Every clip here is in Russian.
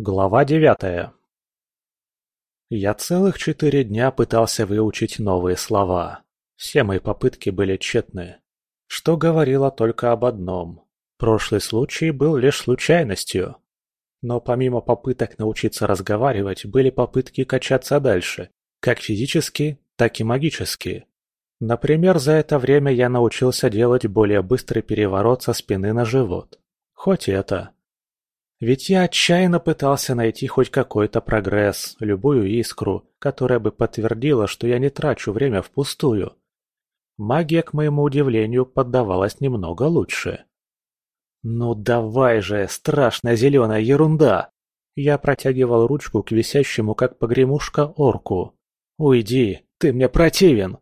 Глава девятая Я целых четыре дня пытался выучить новые слова. Все мои попытки были тщетны. Что говорило только об одном. Прошлый случай был лишь случайностью. Но помимо попыток научиться разговаривать, были попытки качаться дальше, как физически, так и магически. Например, за это время я научился делать более быстрый переворот со спины на живот. Хоть это. Ведь я отчаянно пытался найти хоть какой-то прогресс, любую искру, которая бы подтвердила, что я не трачу время впустую. Магия, к моему удивлению, поддавалась немного лучше. «Ну давай же, страшная зеленая ерунда!» Я протягивал ручку к висящему, как погремушка, орку. «Уйди, ты мне противен!»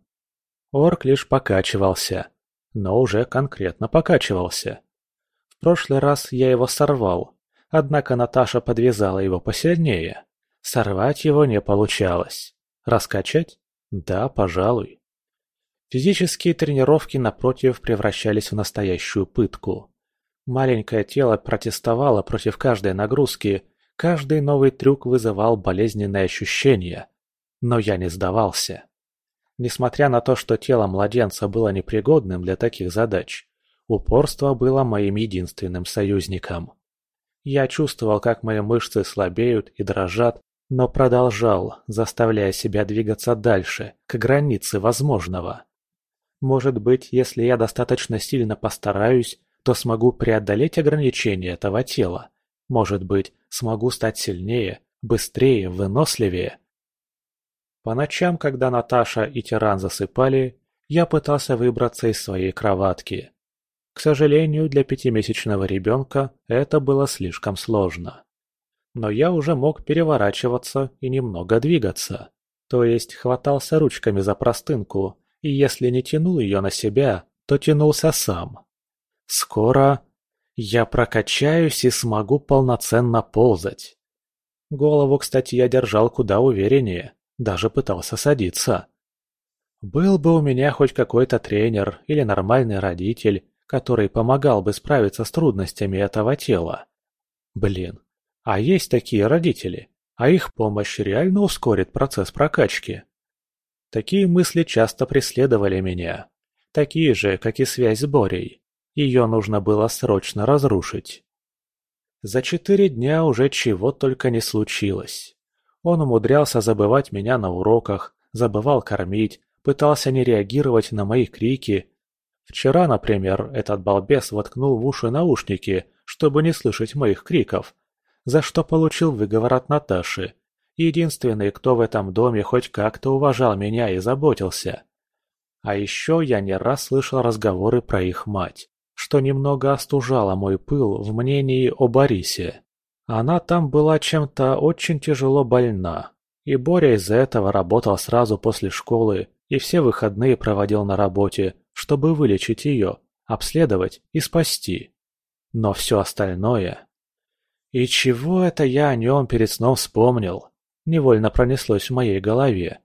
Орк лишь покачивался, но уже конкретно покачивался. В прошлый раз я его сорвал, однако Наташа подвязала его посильнее. Сорвать его не получалось. Раскачать? Да, пожалуй. Физические тренировки, напротив, превращались в настоящую пытку. Маленькое тело протестовало против каждой нагрузки, каждый новый трюк вызывал болезненные ощущения. Но я не сдавался. Несмотря на то, что тело младенца было непригодным для таких задач, упорство было моим единственным союзником. Я чувствовал, как мои мышцы слабеют и дрожат, но продолжал, заставляя себя двигаться дальше, к границе возможного. Может быть, если я достаточно сильно постараюсь, то смогу преодолеть ограничения этого тела. Может быть, смогу стать сильнее, быстрее, выносливее. По ночам, когда Наташа и Тиран засыпали, я пытался выбраться из своей кроватки. К сожалению, для пятимесячного ребенка это было слишком сложно. Но я уже мог переворачиваться и немного двигаться. То есть хватался ручками за простынку, и если не тянул ее на себя, то тянулся сам. Скоро я прокачаюсь и смогу полноценно ползать. Голову, кстати, я держал куда увереннее. Даже пытался садиться. Был бы у меня хоть какой-то тренер или нормальный родитель, который помогал бы справиться с трудностями этого тела. Блин, а есть такие родители, а их помощь реально ускорит процесс прокачки. Такие мысли часто преследовали меня. Такие же, как и связь с Борей. Ее нужно было срочно разрушить. За четыре дня уже чего только не случилось. Он умудрялся забывать меня на уроках, забывал кормить, пытался не реагировать на мои крики. Вчера, например, этот балбес воткнул в уши наушники, чтобы не слышать моих криков, за что получил выговор от Наташи, единственный, кто в этом доме хоть как-то уважал меня и заботился. А еще я не раз слышал разговоры про их мать, что немного остужало мой пыл в мнении о Борисе. Она там была чем-то очень тяжело больна, и Боря из-за этого работал сразу после школы и все выходные проводил на работе, чтобы вылечить ее, обследовать и спасти. Но все остальное... И чего это я о нем перед сном вспомнил? Невольно пронеслось в моей голове.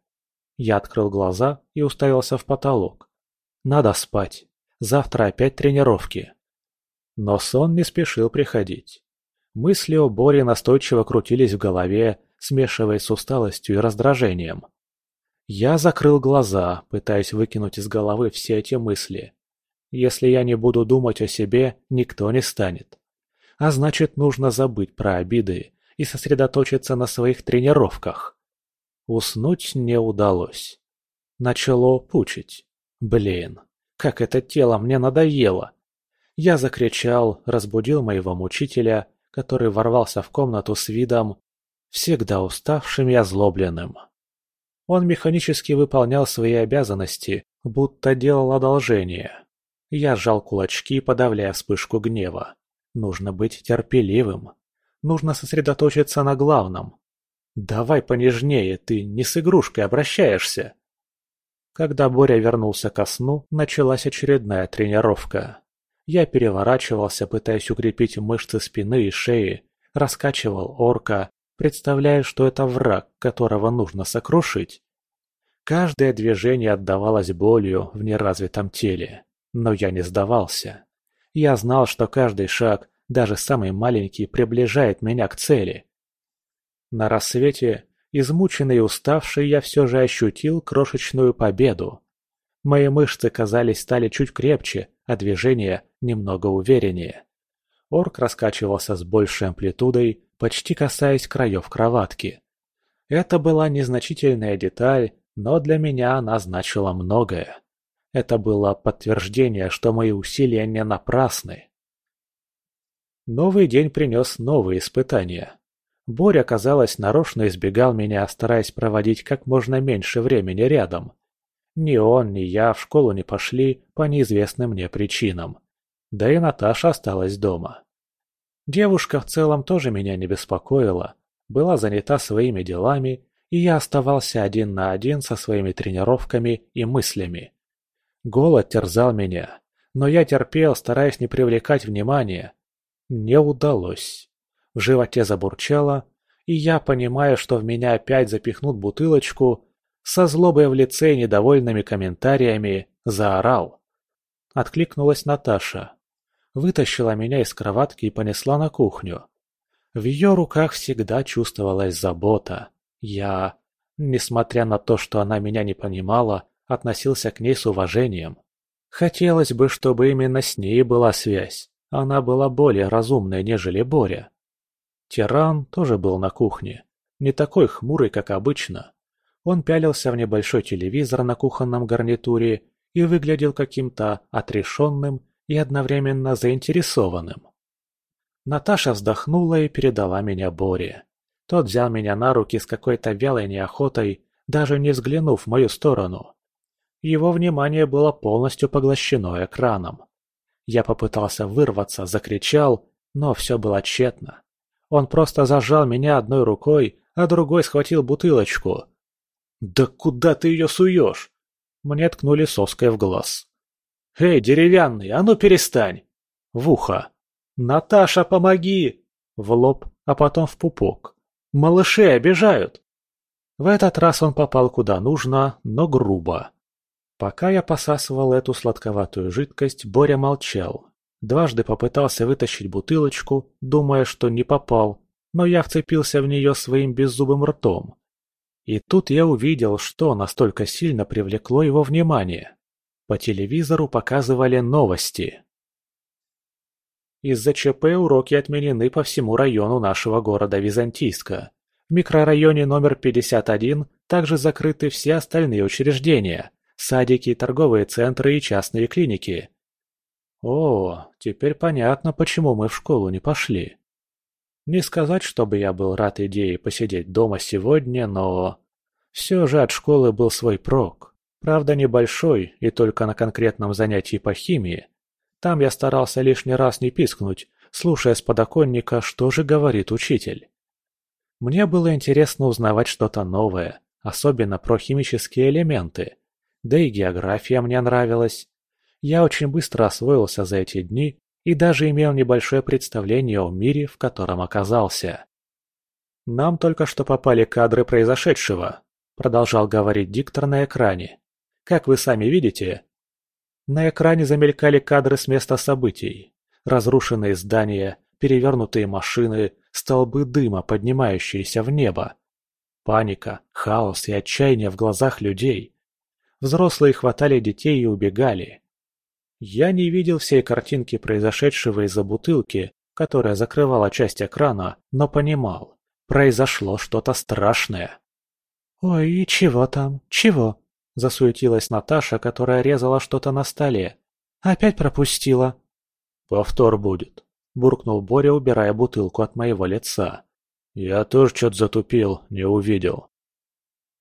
Я открыл глаза и уставился в потолок. Надо спать. Завтра опять тренировки. Но сон не спешил приходить. Мысли о Боре настойчиво крутились в голове, смешиваясь с усталостью и раздражением. Я закрыл глаза, пытаясь выкинуть из головы все эти мысли. Если я не буду думать о себе, никто не станет. А значит, нужно забыть про обиды и сосредоточиться на своих тренировках. Уснуть не удалось. Начало пучить. Блин, как это тело мне надоело. Я закричал, разбудил моего мучителя который ворвался в комнату с видом всегда уставшим и озлобленным. Он механически выполнял свои обязанности, будто делал одолжение. Я сжал кулачки, подавляя вспышку гнева. Нужно быть терпеливым. Нужно сосредоточиться на главном. Давай понежнее, ты не с игрушкой обращаешься. Когда Боря вернулся ко сну, началась очередная тренировка. Я переворачивался, пытаясь укрепить мышцы спины и шеи, раскачивал орка, представляя, что это враг, которого нужно сокрушить. Каждое движение отдавалось болью в неразвитом теле, но я не сдавался. Я знал, что каждый шаг, даже самый маленький, приближает меня к цели. На рассвете, измученный и уставший, я все же ощутил крошечную победу. Мои мышцы, казались, стали чуть крепче, а движения немного увереннее. Орк раскачивался с большей амплитудой, почти касаясь краев кроватки. Это была незначительная деталь, но для меня она значила многое. Это было подтверждение, что мои усилия не напрасны. Новый день принес новые испытания. Боря, казалось, нарочно избегал меня, стараясь проводить как можно меньше времени рядом. Ни он, ни я в школу не пошли по неизвестным мне причинам. Да и Наташа осталась дома. Девушка в целом тоже меня не беспокоила, была занята своими делами, и я оставался один на один со своими тренировками и мыслями. Голод терзал меня, но я терпел, стараясь не привлекать внимания. Не удалось. В животе забурчало, и я, понимая, что в меня опять запихнут бутылочку, со злобой в лице и недовольными комментариями заорал. Откликнулась Наташа. Вытащила меня из кроватки и понесла на кухню. В ее руках всегда чувствовалась забота. Я, несмотря на то, что она меня не понимала, относился к ней с уважением. Хотелось бы, чтобы именно с ней была связь. Она была более разумной, нежели Боря. Тиран тоже был на кухне. Не такой хмурый, как обычно. Он пялился в небольшой телевизор на кухонном гарнитуре и выглядел каким-то отрешенным и одновременно заинтересованным. Наташа вздохнула и передала меня Боре. Тот взял меня на руки с какой-то вялой неохотой, даже не взглянув в мою сторону. Его внимание было полностью поглощено экраном. Я попытался вырваться, закричал, но все было тщетно. Он просто зажал меня одной рукой, а другой схватил бутылочку. «Да куда ты ее суешь?» Мне ткнули соской в глаз. «Эй, деревянный, а ну перестань!» В ухо. «Наташа, помоги!» В лоб, а потом в пупок. «Малыши обижают!» В этот раз он попал куда нужно, но грубо. Пока я посасывал эту сладковатую жидкость, Боря молчал. Дважды попытался вытащить бутылочку, думая, что не попал, но я вцепился в нее своим беззубым ртом. И тут я увидел, что настолько сильно привлекло его внимание. По телевизору показывали новости. Из-за ЧП уроки отменены по всему району нашего города Византийска. В микрорайоне номер 51 также закрыты все остальные учреждения садики, торговые центры и частные клиники. О, теперь понятно, почему мы в школу не пошли. Не сказать, чтобы я был рад идее посидеть дома сегодня, но... Все же от школы был свой прок. Правда, небольшой и только на конкретном занятии по химии. Там я старался лишний раз не пискнуть, слушая с подоконника, что же говорит учитель. Мне было интересно узнавать что-то новое, особенно про химические элементы. Да и география мне нравилась. Я очень быстро освоился за эти дни и даже имел небольшое представление о мире, в котором оказался. «Нам только что попали кадры произошедшего», – продолжал говорить диктор на экране. «Как вы сами видите...» На экране замелькали кадры с места событий. Разрушенные здания, перевернутые машины, столбы дыма, поднимающиеся в небо. Паника, хаос и отчаяние в глазах людей. Взрослые хватали детей и убегали. Я не видел всей картинки произошедшего из-за бутылки, которая закрывала часть экрана, но понимал, произошло что-то страшное. «Ой, и чего там? Чего?» – засуетилась Наташа, которая резала что-то на столе. «Опять пропустила?» «Повтор будет», – буркнул Боря, убирая бутылку от моего лица. «Я тоже что-то затупил, не увидел».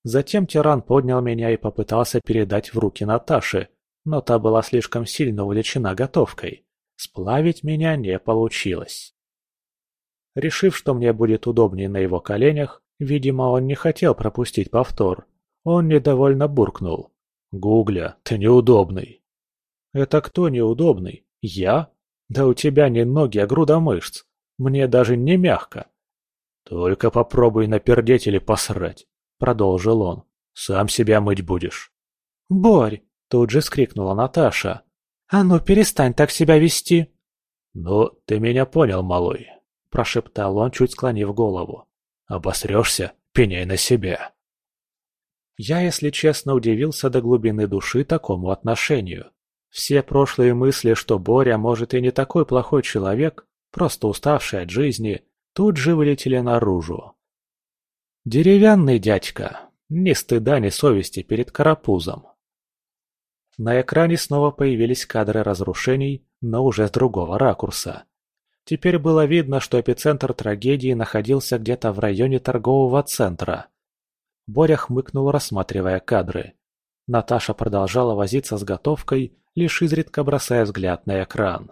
Затем тиран поднял меня и попытался передать в руки Наташи, но та была слишком сильно увлечена готовкой. Сплавить меня не получилось. Решив, что мне будет удобнее на его коленях, видимо, он не хотел пропустить повтор. Он недовольно буркнул. «Гугля, ты неудобный». «Это кто неудобный? Я? Да у тебя не ноги, а груда мышц. Мне даже не мягко». «Только попробуй напердеть или посрать продолжил он. «Сам себя мыть будешь». «Борь!» – тут же скрикнула Наташа. «А ну перестань так себя вести!» «Ну, ты меня понял, малой», – прошептал он, чуть склонив голову. Обосрешься, пеняй на себя. Я, если честно, удивился до глубины души такому отношению. Все прошлые мысли, что Боря, может, и не такой плохой человек, просто уставший от жизни, тут же вылетели наружу. Деревянный дядька, ни стыда, ни совести перед карапузом. На экране снова появились кадры разрушений, но уже с другого ракурса. Теперь было видно, что эпицентр трагедии находился где-то в районе торгового центра. Боря хмыкнул, рассматривая кадры. Наташа продолжала возиться с готовкой, лишь изредка бросая взгляд на экран.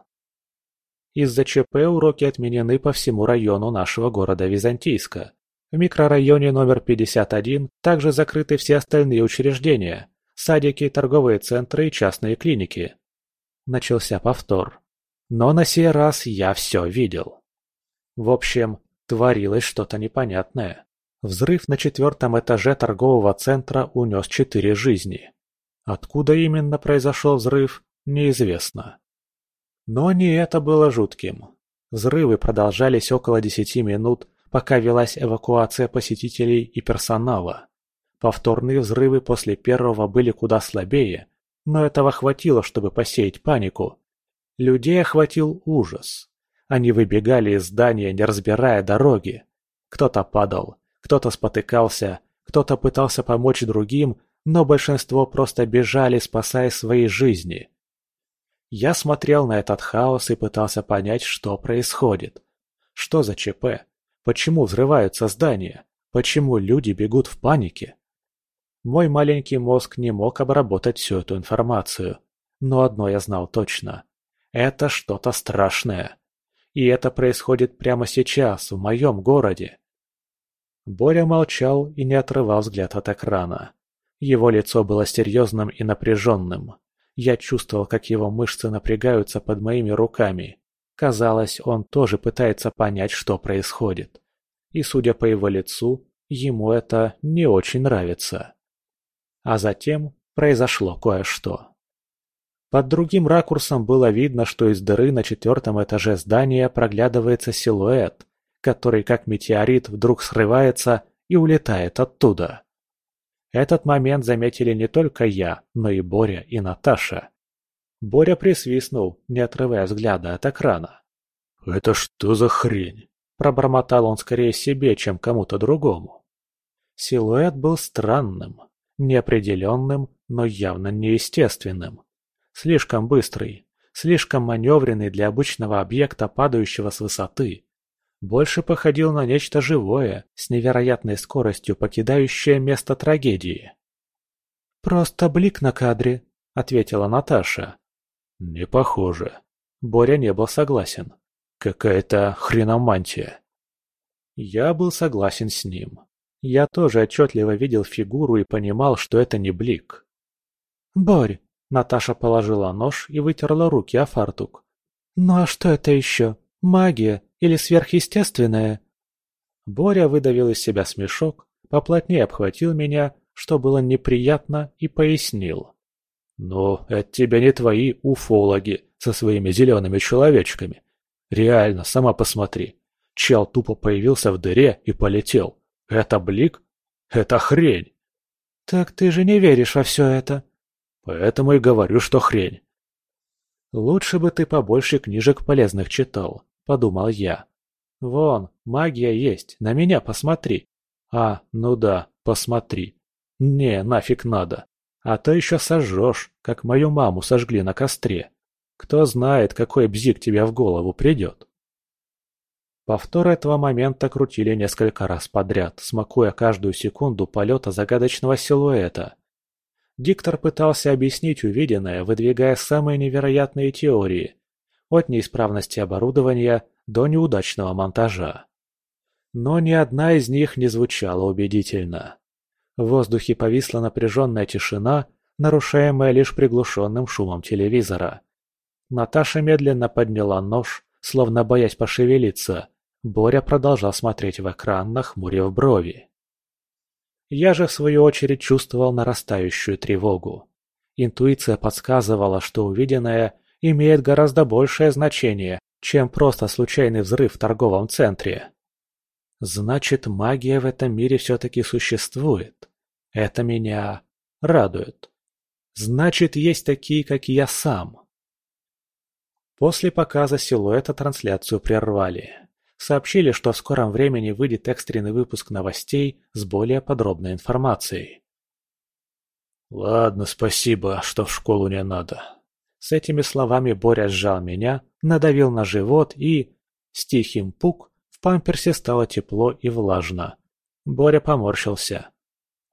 Из-за ЧП уроки отменены по всему району нашего города Византийска. В микрорайоне номер 51 также закрыты все остальные учреждения – садики, торговые центры и частные клиники. Начался повтор. Но на сей раз я все видел. В общем, творилось что-то непонятное. Взрыв на четвертом этаже торгового центра унес четыре жизни. Откуда именно произошел взрыв, неизвестно. Но не это было жутким. Взрывы продолжались около десяти минут, пока велась эвакуация посетителей и персонала. Повторные взрывы после первого были куда слабее, но этого хватило, чтобы посеять панику. Людей охватил ужас. Они выбегали из здания, не разбирая дороги. Кто-то падал, кто-то спотыкался, кто-то пытался помочь другим, но большинство просто бежали, спасая свои жизни. Я смотрел на этот хаос и пытался понять, что происходит. Что за ЧП? Почему взрываются здания? Почему люди бегут в панике? Мой маленький мозг не мог обработать всю эту информацию. Но одно я знал точно. Это что-то страшное. И это происходит прямо сейчас, в моем городе. Боря молчал и не отрывал взгляд от экрана. Его лицо было серьезным и напряженным. Я чувствовал, как его мышцы напрягаются под моими руками. Казалось, он тоже пытается понять, что происходит. И, судя по его лицу, ему это не очень нравится. А затем произошло кое-что. Под другим ракурсом было видно, что из дыры на четвертом этаже здания проглядывается силуэт, который как метеорит вдруг срывается и улетает оттуда. Этот момент заметили не только я, но и Боря и Наташа. Боря присвистнул, не отрывая взгляда от экрана. «Это что за хрень?» – пробормотал он скорее себе, чем кому-то другому. Силуэт был странным, неопределенным, но явно неестественным. Слишком быстрый, слишком маневренный для обычного объекта, падающего с высоты. Больше походил на нечто живое, с невероятной скоростью покидающее место трагедии. «Просто блик на кадре», — ответила Наташа. «Не похоже». Боря не был согласен. «Какая-то хреномантия». Я был согласен с ним. Я тоже отчетливо видел фигуру и понимал, что это не блик. «Борь, Наташа положила нож и вытерла руки о фартук. «Ну а что это еще? Магия или сверхъестественное?» Боря выдавил из себя смешок, поплотнее обхватил меня, что было неприятно, и пояснил. «Ну, это тебе не твои уфологи со своими зелеными человечками. Реально, сама посмотри. Чел тупо появился в дыре и полетел. Это блик? Это хрень!» «Так ты же не веришь во все это?» Поэтому и говорю, что хрень. «Лучше бы ты побольше книжек полезных читал», — подумал я. «Вон, магия есть, на меня посмотри». «А, ну да, посмотри. Не, нафиг надо. А то еще сожжешь, как мою маму сожгли на костре. Кто знает, какой бзик тебе в голову придет». Повтор этого момента крутили несколько раз подряд, смакуя каждую секунду полета загадочного силуэта. Диктор пытался объяснить увиденное, выдвигая самые невероятные теории, от неисправности оборудования до неудачного монтажа. Но ни одна из них не звучала убедительно. В воздухе повисла напряженная тишина, нарушаемая лишь приглушенным шумом телевизора. Наташа медленно подняла нож, словно боясь пошевелиться. Боря продолжал смотреть в экран, нахмурив брови. Я же в свою очередь чувствовал нарастающую тревогу. Интуиция подсказывала, что увиденное имеет гораздо большее значение, чем просто случайный взрыв в торговом центре. Значит, магия в этом мире все-таки существует. Это меня радует. Значит, есть такие, как я сам. После показа силуэта трансляцию прервали. Сообщили, что в скором времени выйдет экстренный выпуск новостей с более подробной информацией. «Ладно, спасибо, что в школу не надо». С этими словами Боря сжал меня, надавил на живот и... С тихим пук в памперсе стало тепло и влажно. Боря поморщился.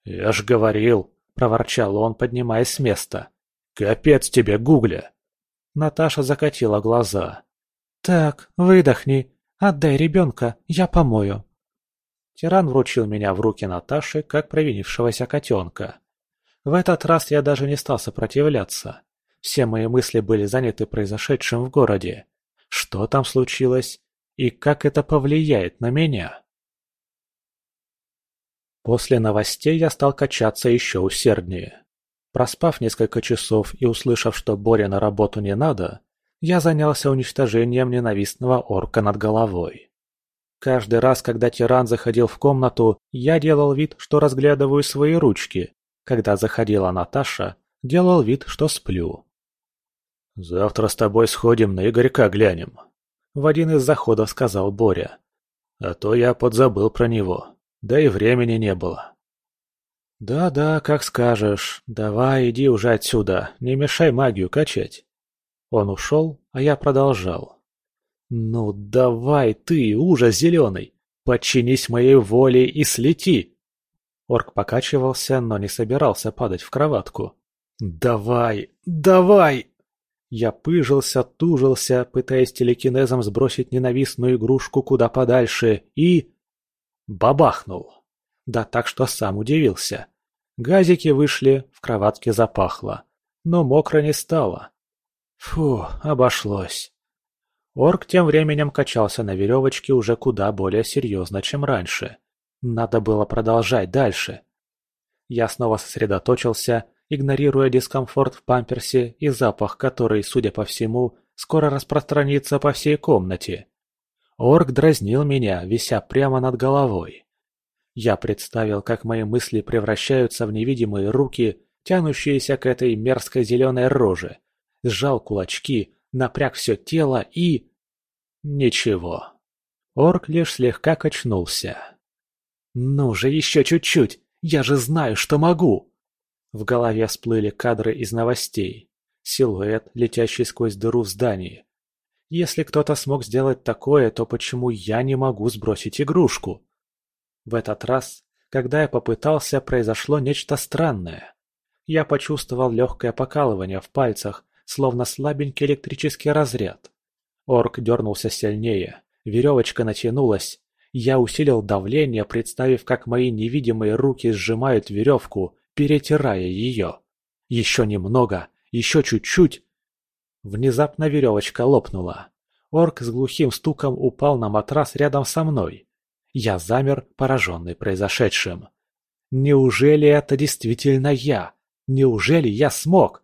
«Я ж говорил», — проворчал он, поднимаясь с места. «Капец тебе, Гугля!» Наташа закатила глаза. «Так, выдохни. Отдай ребенка, я помою». Тиран вручил меня в руки Наташи, как провинившегося котенка. В этот раз я даже не стал сопротивляться. Все мои мысли были заняты произошедшим в городе. Что там случилось? И как это повлияет на меня? После новостей я стал качаться еще усерднее. Проспав несколько часов и услышав, что Боре на работу не надо, я занялся уничтожением ненавистного орка над головой. Каждый раз, когда тиран заходил в комнату, я делал вид, что разглядываю свои ручки. Когда заходила Наташа, делал вид, что сплю. «Завтра с тобой сходим на Игорька глянем», — в один из заходов сказал Боря. «А то я подзабыл про него, да и времени не было». «Да-да, как скажешь. Давай, иди уже отсюда, не мешай магию качать». Он ушел, а я продолжал. «Ну давай ты, ужас зеленый, подчинись моей воле и слети!» Орк покачивался, но не собирался падать в кроватку. «Давай, давай!» Я пыжился, тужился, пытаясь телекинезом сбросить ненавистную игрушку куда подальше, и... Бабахнул. Да так, что сам удивился. Газики вышли, в кроватке запахло. Но мокро не стало. Фу, обошлось. Орк тем временем качался на веревочке уже куда более серьезно, чем раньше. Надо было продолжать дальше. Я снова сосредоточился, игнорируя дискомфорт в памперсе и запах, который, судя по всему, скоро распространится по всей комнате. Орк дразнил меня, вися прямо над головой. Я представил, как мои мысли превращаются в невидимые руки, тянущиеся к этой мерзкой зеленой роже. Сжал кулачки, напряг все тело и... Ничего. Орк лишь слегка качнулся. «Ну же, еще чуть-чуть! Я же знаю, что могу!» В голове всплыли кадры из новостей. Силуэт, летящий сквозь дыру в здании. Если кто-то смог сделать такое, то почему я не могу сбросить игрушку? В этот раз, когда я попытался, произошло нечто странное. Я почувствовал легкое покалывание в пальцах, словно слабенький электрический разряд. Орк дернулся сильнее, веревочка натянулась. Я усилил давление, представив, как мои невидимые руки сжимают веревку, перетирая ее. Еще немного, еще чуть-чуть. Внезапно веревочка лопнула. Орк с глухим стуком упал на матрас рядом со мной. Я замер, пораженный произошедшим. Неужели это действительно я? Неужели я смог?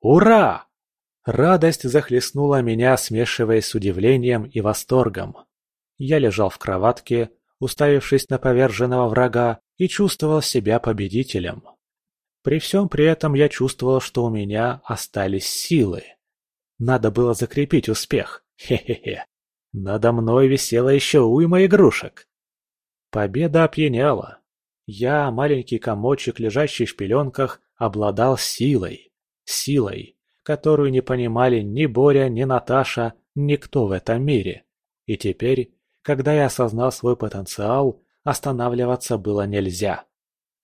Ура! Радость захлестнула меня, смешиваясь с удивлением и восторгом. Я лежал в кроватке, уставившись на поверженного врага, и чувствовал себя победителем. При всем при этом я чувствовал, что у меня остались силы. Надо было закрепить успех. Хе-хе-хе. Надо мной висела еще уйма игрушек. Победа опьяняла. Я, маленький комочек, лежащий в пеленках, обладал силой. Силой, которую не понимали ни Боря, ни Наташа, никто в этом мире. И теперь, когда я осознал свой потенциал, останавливаться было нельзя.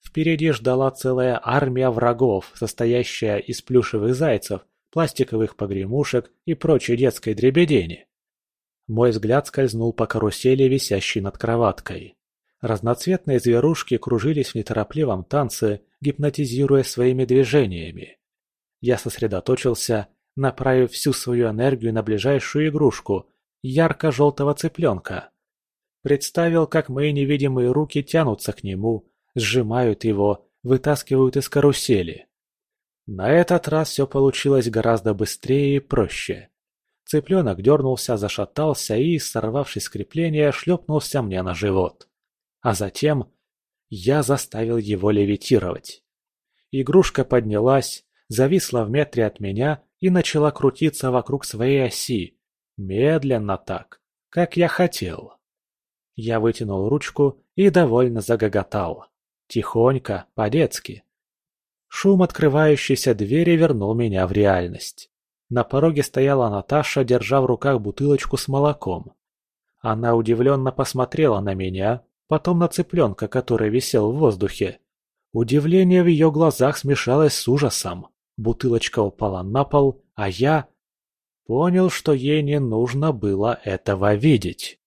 Впереди ждала целая армия врагов, состоящая из плюшевых зайцев, пластиковых погремушек и прочей детской дребедени. Мой взгляд скользнул по карусели, висящей над кроваткой. Разноцветные зверушки кружились в неторопливом танце, гипнотизируя своими движениями. Я сосредоточился, направив всю свою энергию на ближайшую игрушку – ярко-желтого цыпленка. Представил, как мои невидимые руки тянутся к нему, сжимают его, вытаскивают из карусели. На этот раз все получилось гораздо быстрее и проще. Цыпленок дернулся, зашатался и, сорвавшись с крепления, шлепнулся мне на живот. а затем я заставил его левитировать. Игрушка поднялась, зависла в метре от меня и начала крутиться вокруг своей оси, медленно так, как я хотел. Я вытянул ручку и довольно загоготал. Тихонько, по-детски. Шум открывающейся двери вернул меня в реальность. На пороге стояла Наташа, держа в руках бутылочку с молоком. Она удивленно посмотрела на меня, потом на цыпленка, который висел в воздухе. Удивление в ее глазах смешалось с ужасом. Бутылочка упала на пол, а я... Понял, что ей не нужно было этого видеть.